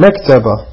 مكتبة